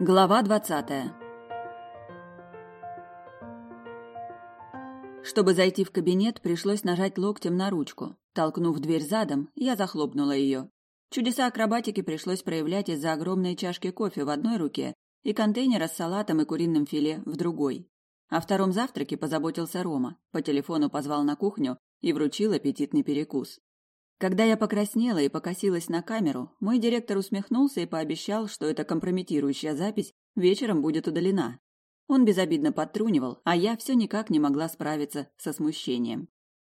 Глава двадцатая Чтобы зайти в кабинет, пришлось нажать локтем на ручку. Толкнув дверь задом, я захлопнула ее. Чудеса акробатики пришлось проявлять из-за огромной чашки кофе в одной руке и контейнера с салатом и куриным филе в другой. О втором завтраке позаботился Рома, по телефону позвал на кухню и вручил аппетитный перекус. Когда я покраснела и покосилась на камеру, мой директор усмехнулся и пообещал, что эта компрометирующая запись вечером будет удалена. Он безобидно подтрунивал, а я все никак не могла справиться со смущением.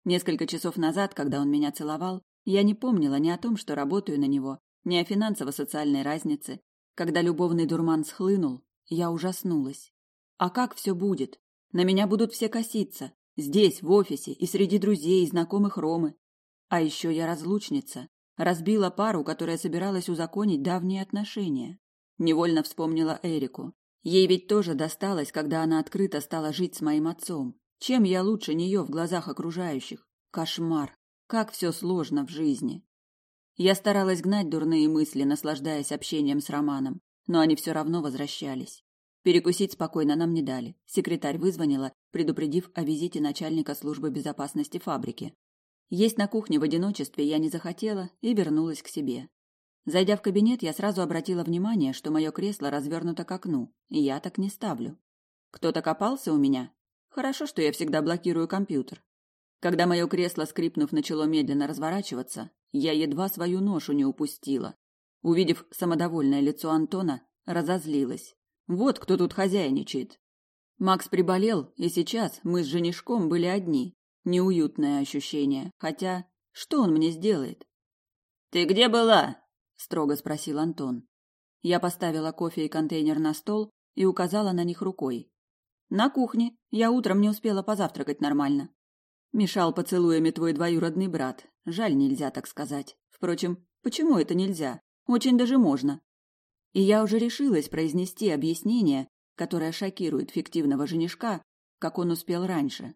Несколько часов назад, когда он меня целовал, я не помнила ни о том, что работаю на него, ни о финансово-социальной разнице. Когда любовный дурман схлынул, я ужаснулась. А как все будет? На меня будут все коситься. Здесь, в офисе, и среди друзей и знакомых Ромы. А еще я разлучница. Разбила пару, которая собиралась узаконить давние отношения. Невольно вспомнила Эрику. Ей ведь тоже досталось, когда она открыто стала жить с моим отцом. Чем я лучше нее в глазах окружающих? Кошмар. Как все сложно в жизни. Я старалась гнать дурные мысли, наслаждаясь общением с Романом, но они все равно возвращались. Перекусить спокойно нам не дали. Секретарь вызвонила, предупредив о визите начальника службы безопасности фабрики. Есть на кухне в одиночестве я не захотела и вернулась к себе. Зайдя в кабинет, я сразу обратила внимание, что мое кресло развернуто к окну, и я так не ставлю. Кто-то копался у меня? Хорошо, что я всегда блокирую компьютер. Когда мое кресло, скрипнув, начало медленно разворачиваться, я едва свою ношу не упустила. Увидев самодовольное лицо Антона, разозлилась. Вот кто тут хозяйничает. Макс приболел, и сейчас мы с женишком были одни, Неуютное ощущение. Хотя, что он мне сделает? «Ты где была?» – строго спросил Антон. Я поставила кофе и контейнер на стол и указала на них рукой. «На кухне. Я утром не успела позавтракать нормально». Мешал поцелуями твой двоюродный брат. Жаль, нельзя так сказать. Впрочем, почему это нельзя? Очень даже можно. И я уже решилась произнести объяснение, которое шокирует фиктивного женишка, как он успел раньше.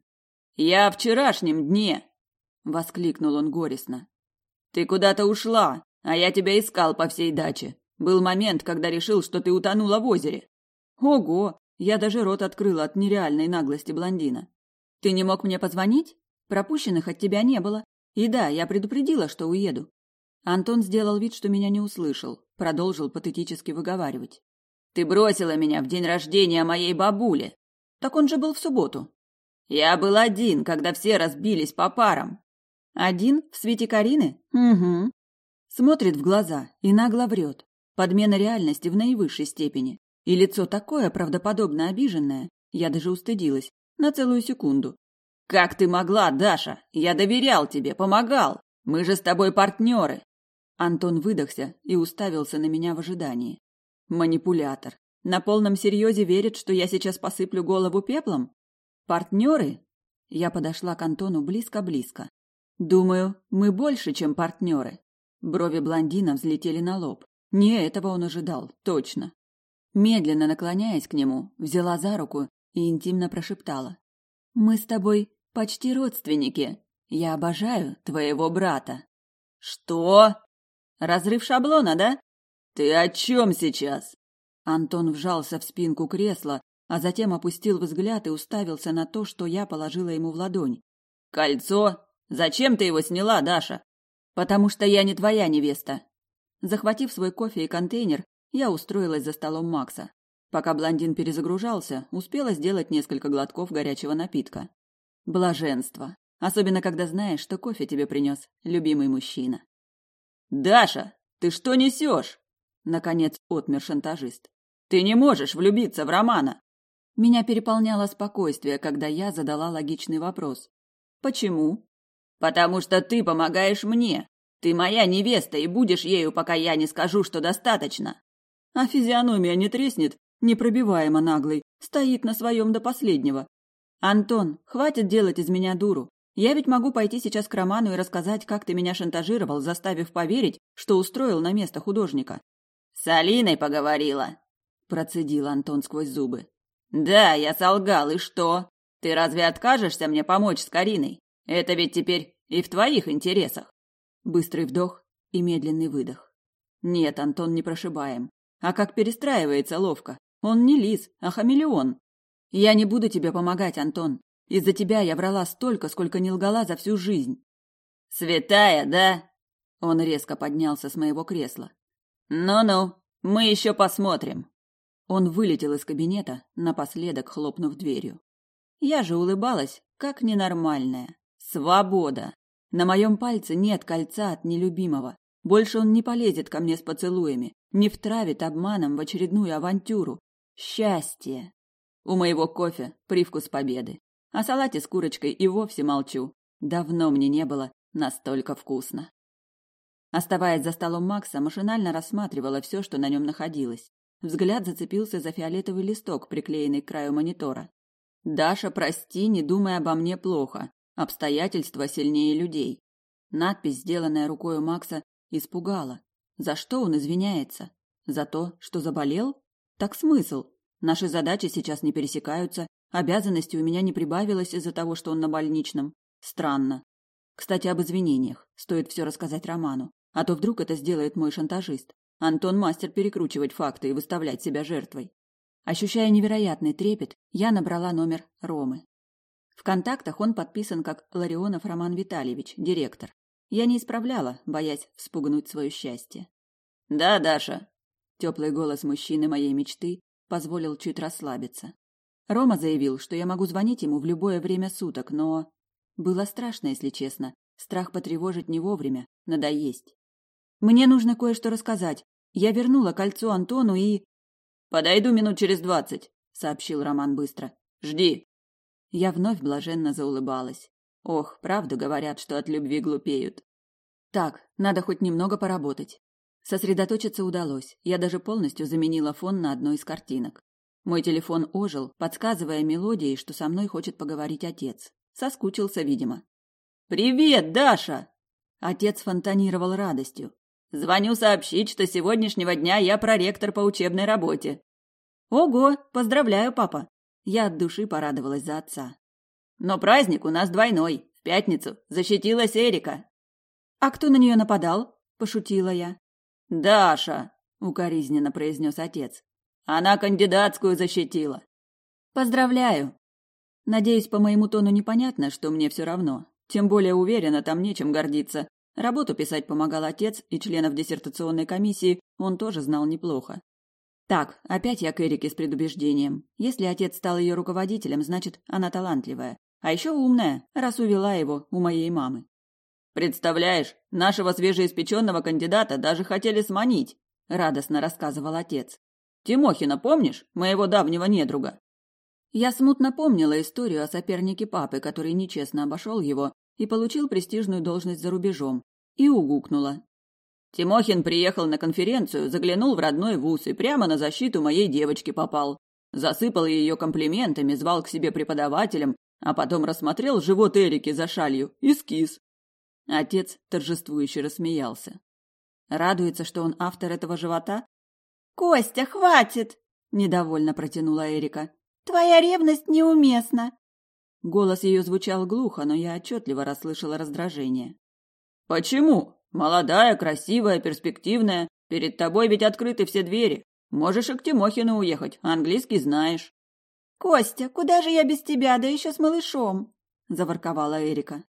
«Я о вчерашнем дне!» — воскликнул он горестно. «Ты куда-то ушла, а я тебя искал по всей даче. Был момент, когда решил, что ты утонула в озере». «Ого! Я даже рот открыла от нереальной наглости блондина. Ты не мог мне позвонить? Пропущенных от тебя не было. И да, я предупредила, что уеду». Антон сделал вид, что меня не услышал, продолжил патетически выговаривать. «Ты бросила меня в день рождения моей бабули. Так он же был в субботу. Я был один, когда все разбились по парам. Один в свете Карины? Угу. Смотрит в глаза и нагло врет. Подмена реальности в наивысшей степени. И лицо такое правдоподобно обиженное, я даже устыдилась. На целую секунду. «Как ты могла, Даша? Я доверял тебе, помогал. Мы же с тобой партнеры!» Антон выдохся и уставился на меня в ожидании. Манипулятор. На полном серьезе верит, что я сейчас посыплю голову пеплом? Партнеры? Я подошла к Антону близко-близко. Думаю, мы больше, чем партнеры. Брови блондина взлетели на лоб. Не этого он ожидал, точно. Медленно наклоняясь к нему, взяла за руку и интимно прошептала: "Мы с тобой почти родственники. Я обожаю твоего брата". Что? Разрыв шаблона, да? Ты о чем сейчас? Антон вжался в спинку кресла, а затем опустил взгляд и уставился на то, что я положила ему в ладонь. «Кольцо? Зачем ты его сняла, Даша?» «Потому что я не твоя невеста». Захватив свой кофе и контейнер, я устроилась за столом Макса. Пока блондин перезагружался, успела сделать несколько глотков горячего напитка. Блаженство. Особенно, когда знаешь, что кофе тебе принес любимый мужчина. «Даша, ты что несешь?» Наконец отмер шантажист. «Ты не можешь влюбиться в Романа!» Меня переполняло спокойствие, когда я задала логичный вопрос. Почему? Потому что ты помогаешь мне. Ты моя невеста и будешь ею, пока я не скажу, что достаточно. А физиономия не треснет, непробиваемо наглый, стоит на своем до последнего. Антон, хватит делать из меня дуру. Я ведь могу пойти сейчас к Роману и рассказать, как ты меня шантажировал, заставив поверить, что устроил на место художника. С Алиной поговорила, процедил Антон сквозь зубы. Да, я солгал, и что? Ты разве откажешься мне помочь с Кариной? Это ведь теперь и в твоих интересах. Быстрый вдох и медленный выдох. Нет, Антон не прошибаем. А как перестраивается ловко. Он не лис, а хамелеон. Я не буду тебе помогать, Антон. Из-за тебя я врала столько, сколько не лгала за всю жизнь. Святая, да? Он резко поднялся с моего кресла. Ну-ну, мы еще посмотрим. Он вылетел из кабинета, напоследок хлопнув дверью. Я же улыбалась, как ненормальная. Свобода! На моем пальце нет кольца от нелюбимого. Больше он не полезет ко мне с поцелуями, не втравит обманом в очередную авантюру. Счастье! У моего кофе привкус победы. О салате с курочкой и вовсе молчу. Давно мне не было настолько вкусно. Оставаясь за столом Макса, машинально рассматривала все, что на нем находилось. Взгляд зацепился за фиолетовый листок, приклеенный к краю монитора. «Даша, прости, не думай обо мне плохо. Обстоятельства сильнее людей». Надпись, сделанная рукой Макса, испугала. За что он извиняется? За то, что заболел? Так смысл? Наши задачи сейчас не пересекаются, обязанностей у меня не прибавилось из-за того, что он на больничном. Странно. Кстати, об извинениях. Стоит все рассказать Роману. А то вдруг это сделает мой шантажист. Антон мастер перекручивать факты и выставлять себя жертвой. Ощущая невероятный трепет, я набрала номер Ромы. В контактах он подписан как Ларионов Роман Витальевич, директор. Я не исправляла, боясь вспугнуть свое счастье. «Да, Даша!» Теплый голос мужчины моей мечты позволил чуть расслабиться. Рома заявил, что я могу звонить ему в любое время суток, но... Было страшно, если честно. Страх потревожить не вовремя, надоесть. «Мне нужно кое-что рассказать. Я вернула кольцо Антону и... Подойду минут через двадцать, сообщил Роман быстро. Жди. Я вновь блаженно заулыбалась. Ох, правду говорят, что от любви глупеют. Так, надо хоть немного поработать. Сосредоточиться удалось. Я даже полностью заменила фон на одной из картинок. Мой телефон ожил, подсказывая мелодии, что со мной хочет поговорить отец. Соскучился, видимо. «Привет, Даша!» Отец фонтанировал радостью. Звоню сообщить, что с сегодняшнего дня я проректор по учебной работе. Ого, поздравляю, папа. Я от души порадовалась за отца. Но праздник у нас двойной. В пятницу защитилась Эрика. А кто на нее нападал? пошутила я. Даша, укоризненно произнес отец. Она кандидатскую защитила. Поздравляю. Надеюсь, по моему тону непонятно, что мне все равно. Тем более уверена, там нечем гордиться. Работу писать помогал отец, и членов диссертационной комиссии он тоже знал неплохо. Так, опять я к Эрике с предубеждением. Если отец стал ее руководителем, значит, она талантливая. А еще умная, раз увела его у моей мамы. «Представляешь, нашего свежеиспеченного кандидата даже хотели сманить», – радостно рассказывал отец. «Тимохина, помнишь, моего давнего недруга?» Я смутно помнила историю о сопернике папы, который нечестно обошел его и получил престижную должность за рубежом, и угукнула. Тимохин приехал на конференцию, заглянул в родной вуз и прямо на защиту моей девочки попал. Засыпал ее комплиментами, звал к себе преподавателем, а потом рассмотрел живот Эрики за шалью и. Отец торжествующе рассмеялся. Радуется, что он автор этого живота? «Костя, хватит!» – недовольно протянула Эрика. «Твоя ревность неуместна. Голос ее звучал глухо, но я отчетливо расслышала раздражение. «Почему? Молодая, красивая, перспективная. Перед тобой ведь открыты все двери. Можешь и к Тимохину уехать, английский знаешь». «Костя, куда же я без тебя, да еще с малышом?» – заворковала Эрика.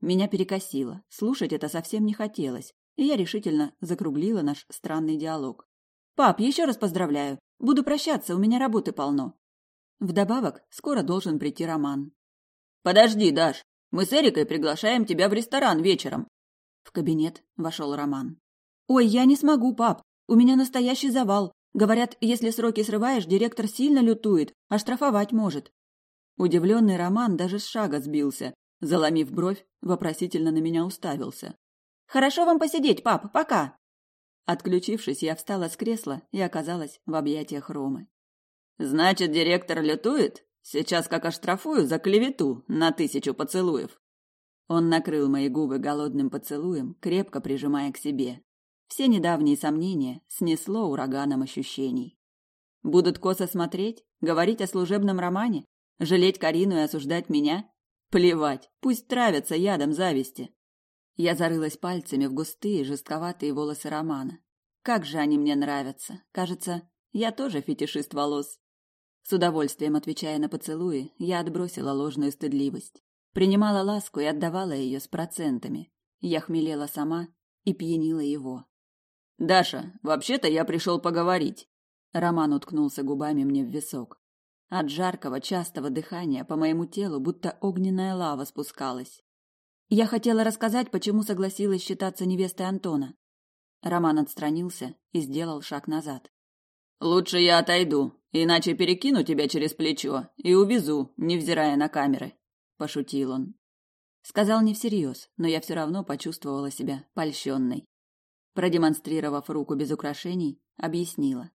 Меня перекосило. Слушать это совсем не хотелось, и я решительно закруглила наш странный диалог. «Пап, еще раз поздравляю. Буду прощаться, у меня работы полно». Вдобавок, скоро должен прийти Роман. Подожди, Даш, мы с Эрикой приглашаем тебя в ресторан вечером. В кабинет вошел Роман. Ой, я не смогу, пап. У меня настоящий завал. Говорят, если сроки срываешь, директор сильно лютует, а штрафовать может. Удивленный Роман даже с шага сбился, заломив бровь, вопросительно на меня уставился. Хорошо вам посидеть, пап, пока. Отключившись, я встала с кресла и оказалась в объятиях Ромы. Значит, директор лютует? Сейчас как оштрафую за клевету на тысячу поцелуев. Он накрыл мои губы голодным поцелуем, крепко прижимая к себе. Все недавние сомнения снесло ураганом ощущений. Будут косо смотреть, говорить о служебном романе, жалеть Карину и осуждать меня? Плевать, пусть травятся ядом зависти. Я зарылась пальцами в густые, жестковатые волосы Романа. Как же они мне нравятся. Кажется, я тоже фетишист волос. С удовольствием отвечая на поцелуи, я отбросила ложную стыдливость. Принимала ласку и отдавала ее с процентами. Я хмелела сама и пьянила его. «Даша, вообще-то я пришел поговорить». Роман уткнулся губами мне в висок. От жаркого, частого дыхания по моему телу будто огненная лава спускалась. Я хотела рассказать, почему согласилась считаться невестой Антона. Роман отстранился и сделал шаг назад. Лучше я отойду, иначе перекину тебя через плечо и увезу, невзирая на камеры, пошутил он. Сказал не всерьез, но я все равно почувствовала себя польщенной. Продемонстрировав руку без украшений, объяснила.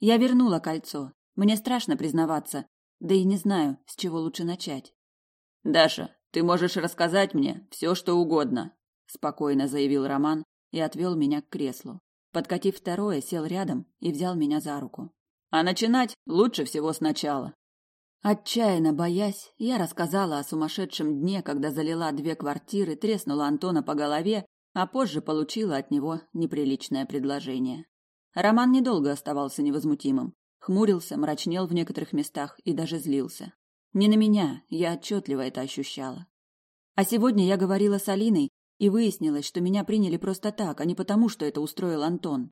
Я вернула кольцо. Мне страшно признаваться, да и не знаю, с чего лучше начать. Даша, ты можешь рассказать мне все, что угодно, спокойно заявил Роман и отвел меня к креслу. Подкатив второе, сел рядом и взял меня за руку. А начинать лучше всего сначала. Отчаянно боясь, я рассказала о сумасшедшем дне, когда залила две квартиры, треснула Антона по голове, а позже получила от него неприличное предложение. Роман недолго оставался невозмутимым. Хмурился, мрачнел в некоторых местах и даже злился. Не на меня, я отчетливо это ощущала. А сегодня я говорила с Алиной, и выяснилось, что меня приняли просто так, а не потому, что это устроил Антон.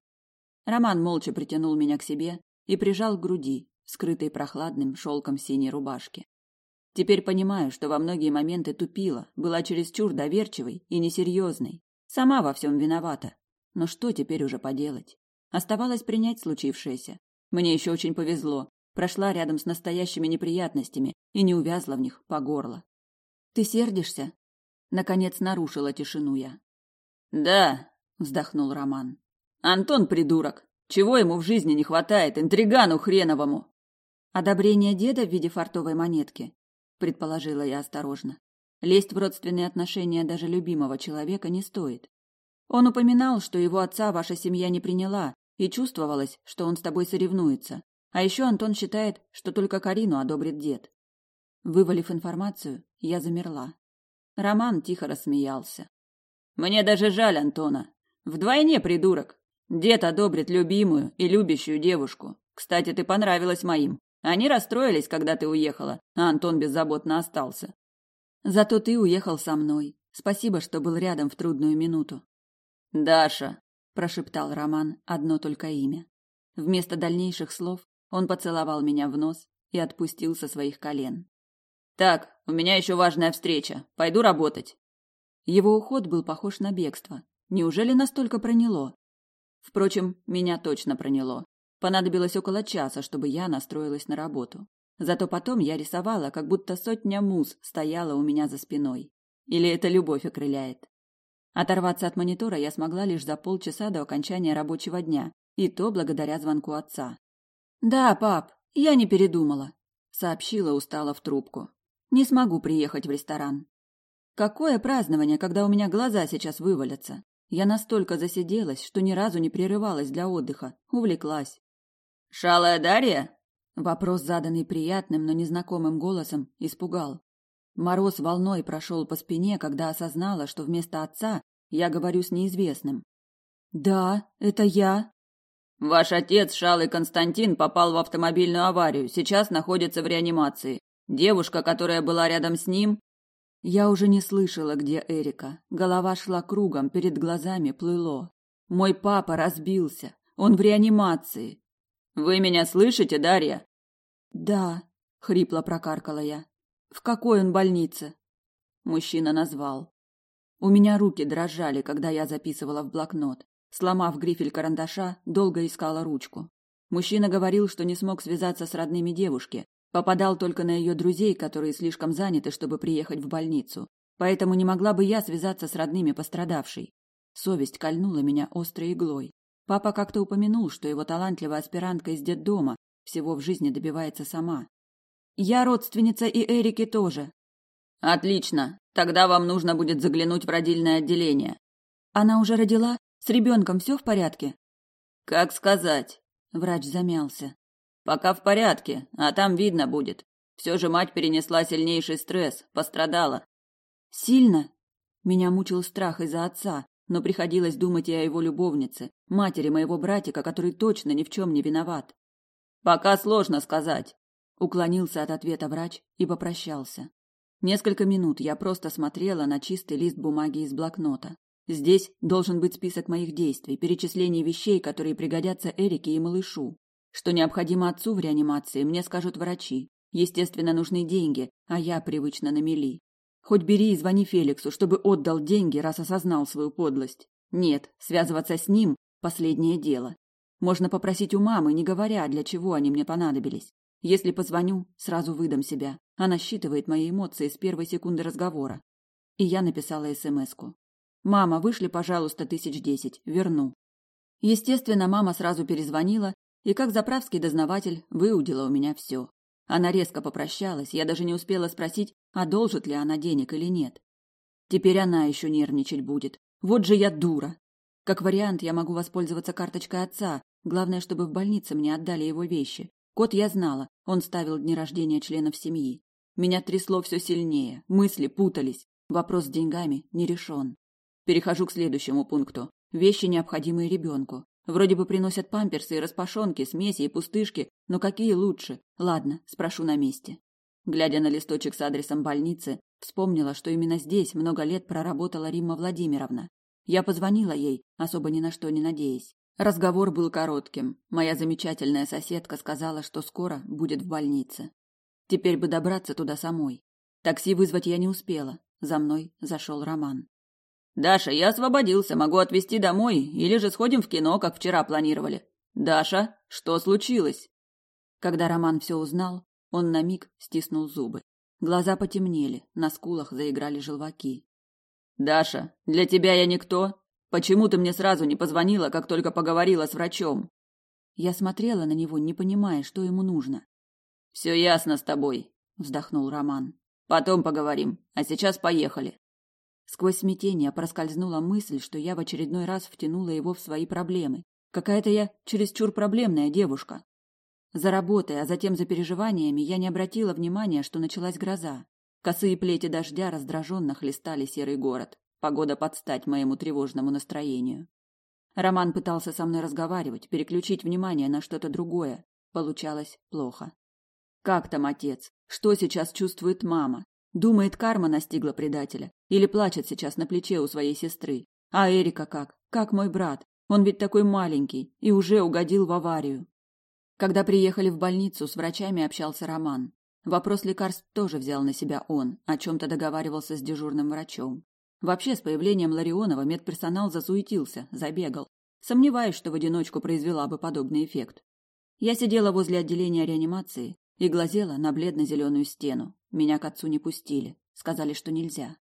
Роман молча притянул меня к себе и прижал к груди, скрытой прохладным шелком синей рубашки. Теперь понимаю, что во многие моменты тупила, была чересчур доверчивой и несерьезной. Сама во всем виновата. Но что теперь уже поделать? Оставалось принять случившееся. Мне еще очень повезло. Прошла рядом с настоящими неприятностями и не увязла в них по горло. Ты сердишься? Наконец нарушила тишину я. Да, вздохнул Роман. Антон придурок. Чего ему в жизни не хватает, интригану хреновому? Одобрение деда в виде фартовой монетки, предположила я осторожно. Лезть в родственные отношения даже любимого человека не стоит. Он упоминал, что его отца ваша семья не приняла, и чувствовалось, что он с тобой соревнуется. А еще Антон считает, что только Карину одобрит дед. Вывалив информацию, я замерла. Роман тихо рассмеялся. Мне даже жаль Антона. Вдвойне придурок. Дед одобрит любимую и любящую девушку. Кстати, ты понравилась моим. Они расстроились, когда ты уехала, а Антон беззаботно остался. Зато ты уехал со мной. Спасибо, что был рядом в трудную минуту. Даша, прошептал Роман одно только имя. Вместо дальнейших слов он поцеловал меня в нос и отпустил со своих колен. Так, у меня еще важная встреча. Пойду работать. Его уход был похож на бегство. Неужели настолько проняло? Впрочем, меня точно проняло. Понадобилось около часа, чтобы я настроилась на работу. Зато потом я рисовала, как будто сотня муз стояла у меня за спиной. Или это любовь окрыляет? Оторваться от монитора я смогла лишь за полчаса до окончания рабочего дня, и то благодаря звонку отца. «Да, пап, я не передумала», — сообщила устало в трубку. «Не смогу приехать в ресторан». «Какое празднование, когда у меня глаза сейчас вывалятся? Я настолько засиделась, что ни разу не прерывалась для отдыха, увлеклась». «Шалая Дарья?» Вопрос, заданный приятным, но незнакомым голосом, испугал. Мороз волной прошел по спине, когда осознала, что вместо отца я говорю с неизвестным. «Да, это я». «Ваш отец, Шалый Константин, попал в автомобильную аварию, сейчас находится в реанимации. Девушка, которая была рядом с ним...» Я уже не слышала, где Эрика. Голова шла кругом, перед глазами плыло. Мой папа разбился. Он в реанимации. Вы меня слышите, Дарья? Да, хрипло прокаркала я. В какой он больнице? Мужчина назвал. У меня руки дрожали, когда я записывала в блокнот. Сломав грифель карандаша, долго искала ручку. Мужчина говорил, что не смог связаться с родными девушки, попадал только на ее друзей, которые слишком заняты, чтобы приехать в больницу. Поэтому не могла бы я связаться с родными пострадавшей. Совесть кольнула меня острой иглой. Папа как-то упомянул, что его талантливая аспирантка из детдома всего в жизни добивается сама. Я родственница и Эрики тоже. Отлично. Тогда вам нужно будет заглянуть в родильное отделение. Она уже родила? С ребенком все в порядке? Как сказать? Врач замялся. Пока в порядке, а там видно будет. Все же мать перенесла сильнейший стресс, пострадала. Сильно? Меня мучил страх из-за отца, но приходилось думать и о его любовнице, матери моего братика, который точно ни в чем не виноват. Пока сложно сказать, уклонился от ответа врач и попрощался. Несколько минут я просто смотрела на чистый лист бумаги из блокнота. Здесь должен быть список моих действий, перечисление вещей, которые пригодятся Эрике и малышу. Что необходимо отцу в реанимации, мне скажут врачи. Естественно, нужны деньги, а я привычно на мели. Хоть бери и звони Феликсу, чтобы отдал деньги, раз осознал свою подлость. Нет, связываться с ним – последнее дело. Можно попросить у мамы, не говоря, для чего они мне понадобились. Если позвоню, сразу выдам себя. Она считывает мои эмоции с первой секунды разговора. И я написала СМСку. «Мама, вышли, пожалуйста, тысяч десять. Верну». Естественно, мама сразу перезвонила, и как заправский дознаватель выудила у меня все. Она резко попрощалась, я даже не успела спросить, одолжит ли она денег или нет. Теперь она еще нервничать будет. Вот же я дура. Как вариант, я могу воспользоваться карточкой отца. Главное, чтобы в больнице мне отдали его вещи. Код я знала, он ставил дни рождения членов семьи. Меня трясло все сильнее, мысли путались. Вопрос с деньгами не решен. Перехожу к следующему пункту. Вещи, необходимые ребенку. Вроде бы приносят памперсы и распашонки, смеси и пустышки, но какие лучше? Ладно, спрошу на месте. Глядя на листочек с адресом больницы, вспомнила, что именно здесь много лет проработала Римма Владимировна. Я позвонила ей, особо ни на что не надеясь. Разговор был коротким. Моя замечательная соседка сказала, что скоро будет в больнице. Теперь бы добраться туда самой. Такси вызвать я не успела. За мной зашел Роман. Даша, я освободился, могу отвезти домой, или же сходим в кино, как вчера планировали. Даша, что случилось? Когда Роман все узнал, он на миг стиснул зубы. Глаза потемнели, на скулах заиграли желваки. Даша, для тебя я никто. Почему ты мне сразу не позвонила, как только поговорила с врачом? Я смотрела на него, не понимая, что ему нужно. Все ясно с тобой, вздохнул Роман. Потом поговорим, а сейчас поехали. Сквозь смятение проскользнула мысль, что я в очередной раз втянула его в свои проблемы. Какая-то я чересчур проблемная девушка. За работой, а затем за переживаниями я не обратила внимания, что началась гроза. Косые плети дождя раздраженно хлестали серый город. Погода подстать моему тревожному настроению. Роман пытался со мной разговаривать, переключить внимание на что-то другое. Получалось плохо. Как там отец? Что сейчас чувствует мама? Думает, карма настигла предателя. Или плачет сейчас на плече у своей сестры. А Эрика как? Как мой брат? Он ведь такой маленький и уже угодил в аварию. Когда приехали в больницу, с врачами общался Роман. Вопрос лекарств тоже взял на себя он, о чем-то договаривался с дежурным врачом. Вообще, с появлением Ларионова медперсонал засуетился, забегал. Сомневаюсь, что в одиночку произвела бы подобный эффект. Я сидела возле отделения реанимации и глазела на бледно-зеленую стену. Меня к отцу не пустили. Сказали, что нельзя.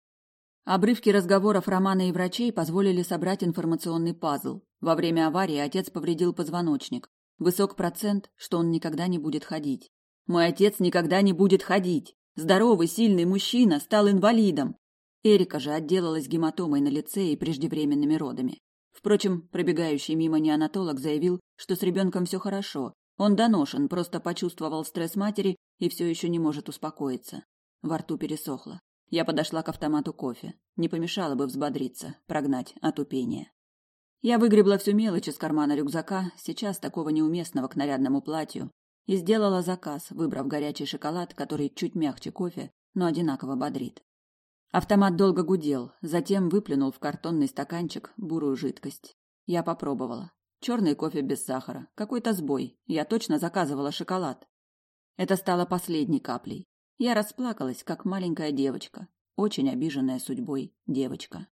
Обрывки разговоров Романа и врачей позволили собрать информационный пазл. Во время аварии отец повредил позвоночник. Высок процент, что он никогда не будет ходить. Мой отец никогда не будет ходить. Здоровый, сильный мужчина стал инвалидом. Эрика же отделалась гематомой на лице и преждевременными родами. Впрочем, пробегающий мимо неонатолог заявил, что с ребенком все хорошо. Он доношен, просто почувствовал стресс матери и все еще не может успокоиться. Во рту пересохло. Я подошла к автомату кофе. Не помешало бы взбодриться, прогнать отупение. Я выгребла всю мелочь из кармана рюкзака, сейчас такого неуместного к нарядному платью, и сделала заказ, выбрав горячий шоколад, который чуть мягче кофе, но одинаково бодрит. Автомат долго гудел, затем выплюнул в картонный стаканчик бурую жидкость. Я попробовала. Черный кофе без сахара. Какой-то сбой. Я точно заказывала шоколад. Это стало последней каплей. Я расплакалась, как маленькая девочка, очень обиженная судьбой девочка.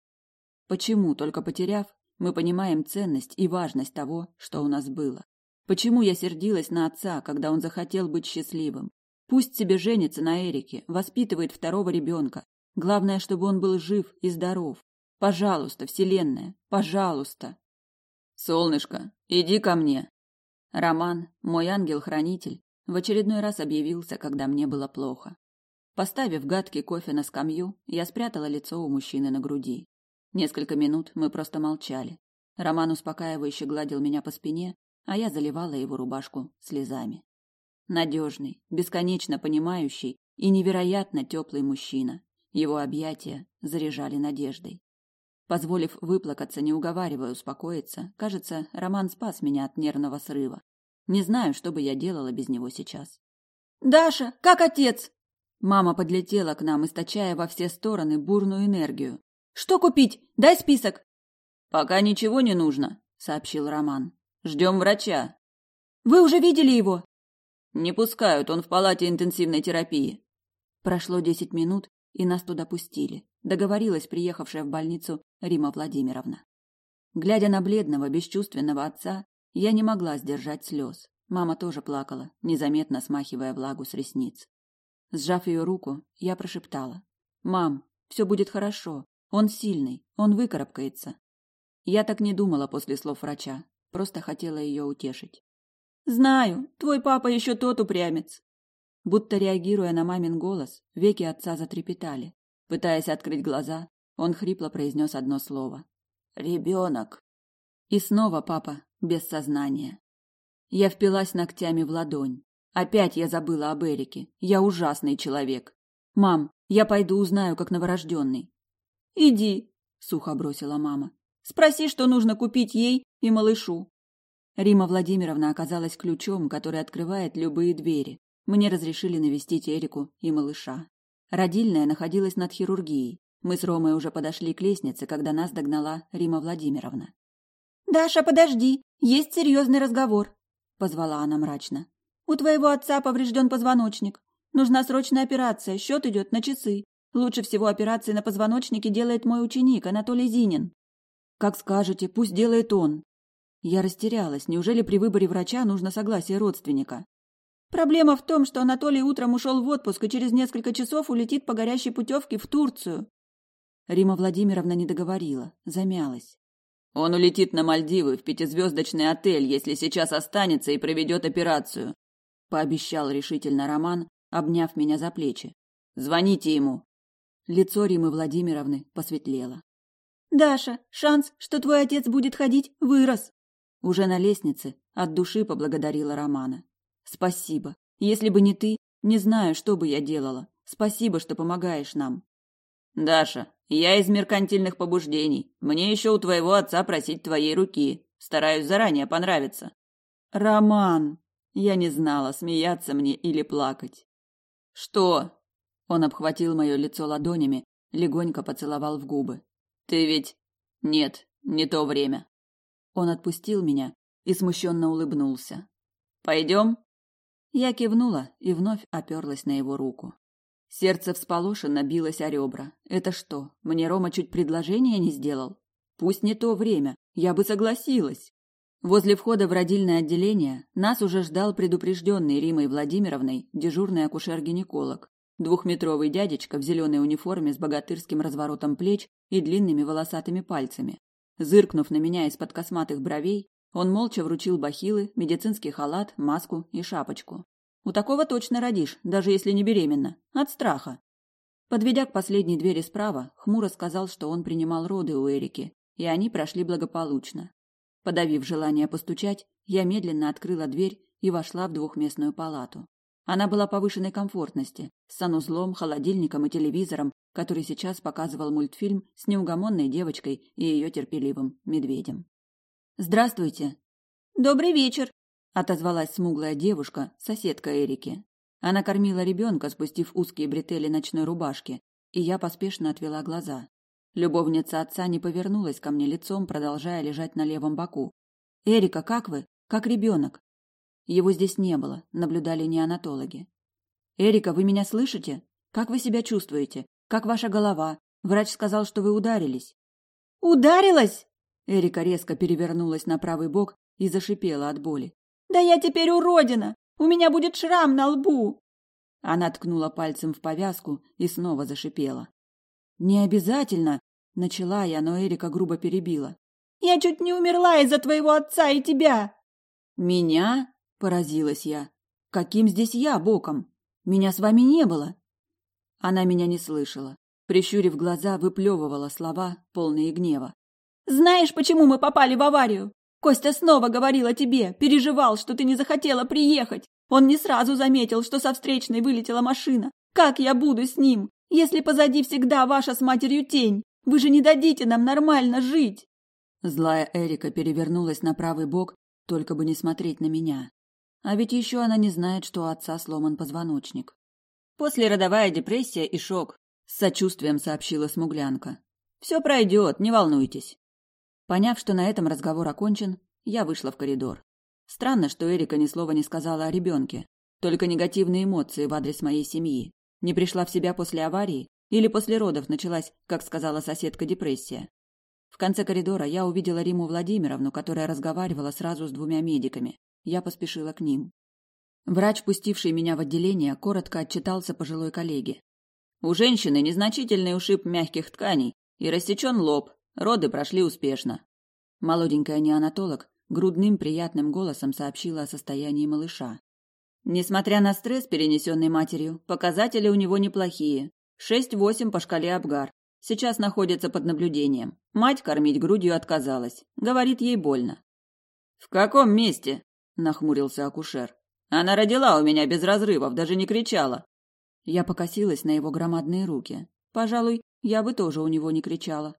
Почему, только потеряв, мы понимаем ценность и важность того, что у нас было? Почему я сердилась на отца, когда он захотел быть счастливым? Пусть себе женится на Эрике, воспитывает второго ребенка. Главное, чтобы он был жив и здоров. Пожалуйста, Вселенная, пожалуйста. Солнышко, иди ко мне. Роман, мой ангел-хранитель, в очередной раз объявился, когда мне было плохо. Поставив гадкий кофе на скамью, я спрятала лицо у мужчины на груди. Несколько минут мы просто молчали. Роман успокаивающе гладил меня по спине, а я заливала его рубашку слезами. Надежный, бесконечно понимающий и невероятно теплый мужчина. Его объятия заряжали надеждой. Позволив выплакаться, не уговаривая успокоиться, кажется, Роман спас меня от нервного срыва. Не знаю, что бы я делала без него сейчас. «Даша, как отец?» Мама подлетела к нам, источая во все стороны бурную энергию. «Что купить? Дай список!» «Пока ничего не нужно», — сообщил Роман. «Ждем врача». «Вы уже видели его?» «Не пускают, он в палате интенсивной терапии». Прошло десять минут, и нас туда пустили. Договорилась приехавшая в больницу Рима Владимировна. Глядя на бледного, бесчувственного отца, я не могла сдержать слез. Мама тоже плакала, незаметно смахивая влагу с ресниц. Сжав ее руку, я прошептала. «Мам, все будет хорошо. Он сильный, он выкарабкается». Я так не думала после слов врача, просто хотела ее утешить. «Знаю, твой папа еще тот упрямец». Будто реагируя на мамин голос, веки отца затрепетали. Пытаясь открыть глаза, он хрипло произнес одно слово. «Ребенок». И снова папа без сознания. Я впилась ногтями в ладонь. Опять я забыла об Эрике. Я ужасный человек. Мам, я пойду узнаю, как новорожденный. Иди, сухо бросила мама. Спроси, что нужно купить ей и малышу. Рима Владимировна оказалась ключом, который открывает любые двери. Мне разрешили навестить Эрику и малыша. Родильная находилась над хирургией. Мы с Ромой уже подошли к лестнице, когда нас догнала Рима Владимировна. «Даша, подожди, есть серьезный разговор», — позвала она мрачно. «У твоего отца поврежден позвоночник. Нужна срочная операция, счет идет на часы. Лучше всего операции на позвоночнике делает мой ученик, Анатолий Зинин». «Как скажете, пусть делает он». Я растерялась. Неужели при выборе врача нужно согласие родственника? Проблема в том, что Анатолий утром ушел в отпуск и через несколько часов улетит по горящей путевке в Турцию. Рима Владимировна не договорила, замялась. Он улетит на Мальдивы в пятизвездочный отель, если сейчас останется и проведет операцию, пообещал решительно Роман, обняв меня за плечи. Звоните ему. Лицо Римы Владимировны посветлело. Даша, шанс, что твой отец будет ходить, вырос. Уже на лестнице от души поблагодарила Романа. Спасибо. Если бы не ты, не знаю, что бы я делала. Спасибо, что помогаешь нам. Даша, я из меркантильных побуждений. Мне еще у твоего отца просить твоей руки. Стараюсь заранее понравиться. Роман, я не знала, смеяться мне или плакать. Что? Он обхватил мое лицо ладонями, легонько поцеловал в губы. Ты ведь Нет, не то время. Он отпустил меня и смущенно улыбнулся. Пойдем? Я кивнула и вновь оперлась на его руку. Сердце всполошенно билось о ребра. Это что, мне Рома чуть предложение не сделал? Пусть не то время, я бы согласилась. Возле входа в родильное отделение нас уже ждал предупрежденный Римой Владимировной дежурный акушер-гинеколог. Двухметровый дядечка в зеленой униформе с богатырским разворотом плеч и длинными волосатыми пальцами. Зыркнув на меня из-под косматых бровей, он молча вручил бахилы, медицинский халат, маску и шапочку. У такого точно родишь, даже если не беременна. От страха. Подведя к последней двери справа, хмуро сказал, что он принимал роды у Эрики, и они прошли благополучно. Подавив желание постучать, я медленно открыла дверь и вошла в двухместную палату. Она была повышенной комфортности, с санузлом, холодильником и телевизором, который сейчас показывал мультфильм с неугомонной девочкой и ее терпеливым медведем. «Здравствуйте!» «Добрый вечер!» – отозвалась смуглая девушка, соседка Эрики. Она кормила ребенка, спустив узкие бретели ночной рубашки, и я поспешно отвела глаза. Любовница отца не повернулась ко мне лицом, продолжая лежать на левом боку. «Эрика, как вы? Как ребенок?» Его здесь не было, наблюдали неонатологи. «Эрика, вы меня слышите? Как вы себя чувствуете? Как ваша голова? Врач сказал, что вы ударились». «Ударилась?» Эрика резко перевернулась на правый бок и зашипела от боли. «Да я теперь уродина! У меня будет шрам на лбу!» Она ткнула пальцем в повязку и снова зашипела. «Не обязательно!» – начала я, но Эрика грубо перебила. «Я чуть не умерла из-за твоего отца и тебя!» «Меня?» – поразилась я. «Каким здесь я боком? Меня с вами не было!» Она меня не слышала. Прищурив глаза, выплевывала слова, полные гнева. Знаешь, почему мы попали в аварию? Костя снова говорил о тебе, переживал, что ты не захотела приехать. Он не сразу заметил, что со встречной вылетела машина. Как я буду с ним, если позади всегда ваша с матерью тень? Вы же не дадите нам нормально жить!» Злая Эрика перевернулась на правый бок, только бы не смотреть на меня. А ведь еще она не знает, что у отца сломан позвоночник. Послеродовая депрессия и шок, с сочувствием сообщила смуглянка. Все пройдет, не волнуйтесь. Поняв, что на этом разговор окончен, я вышла в коридор. Странно, что Эрика ни слова не сказала о ребенке, только негативные эмоции в адрес моей семьи. Не пришла в себя после аварии или после родов началась, как сказала соседка, депрессия. В конце коридора я увидела Риму Владимировну, которая разговаривала сразу с двумя медиками. Я поспешила к ним. Врач, пустивший меня в отделение, коротко отчитался пожилой коллеге. У женщины незначительный ушиб мягких тканей и рассечен лоб. Роды прошли успешно. Молоденькая неонатолог грудным приятным голосом сообщила о состоянии малыша. Несмотря на стресс, перенесенный матерью, показатели у него неплохие. Шесть-восемь по шкале Абгар. Сейчас находится под наблюдением. Мать кормить грудью отказалась. Говорит, ей больно. «В каком месте?» – нахмурился акушер. «Она родила у меня без разрывов, даже не кричала». Я покосилась на его громадные руки. Пожалуй, я бы тоже у него не кричала.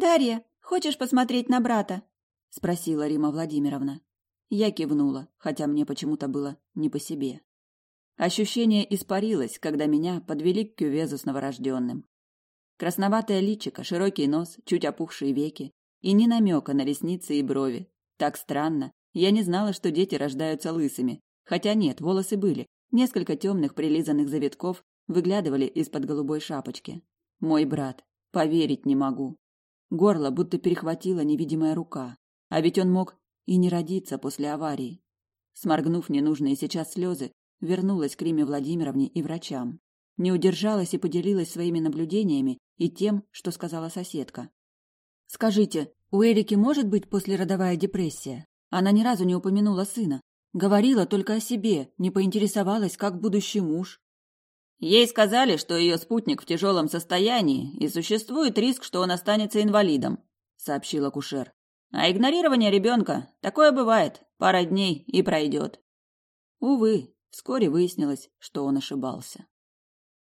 «Дарья, хочешь посмотреть на брата?» – спросила Рима Владимировна. Я кивнула, хотя мне почему-то было не по себе. Ощущение испарилось, когда меня подвели к кювезу с новорожденным. Красноватое личико, широкий нос, чуть опухшие веки и ни намека на ресницы и брови. Так странно. Я не знала, что дети рождаются лысыми. Хотя нет, волосы были. Несколько темных прилизанных завитков выглядывали из-под голубой шапочки. Мой брат. Поверить не могу. Горло будто перехватила невидимая рука. А ведь он мог и не родиться после аварии. Сморгнув ненужные сейчас слезы, вернулась к Риме Владимировне и врачам. Не удержалась и поделилась своими наблюдениями и тем, что сказала соседка. «Скажите, у Эрики может быть послеродовая депрессия? Она ни разу не упомянула сына. Говорила только о себе, не поинтересовалась, как будущий муж». Ей сказали, что ее спутник в тяжелом состоянии, и существует риск, что он останется инвалидом, сообщил акушер. А игнорирование ребенка, такое бывает, пара дней и пройдет. Увы, вскоре выяснилось, что он ошибался.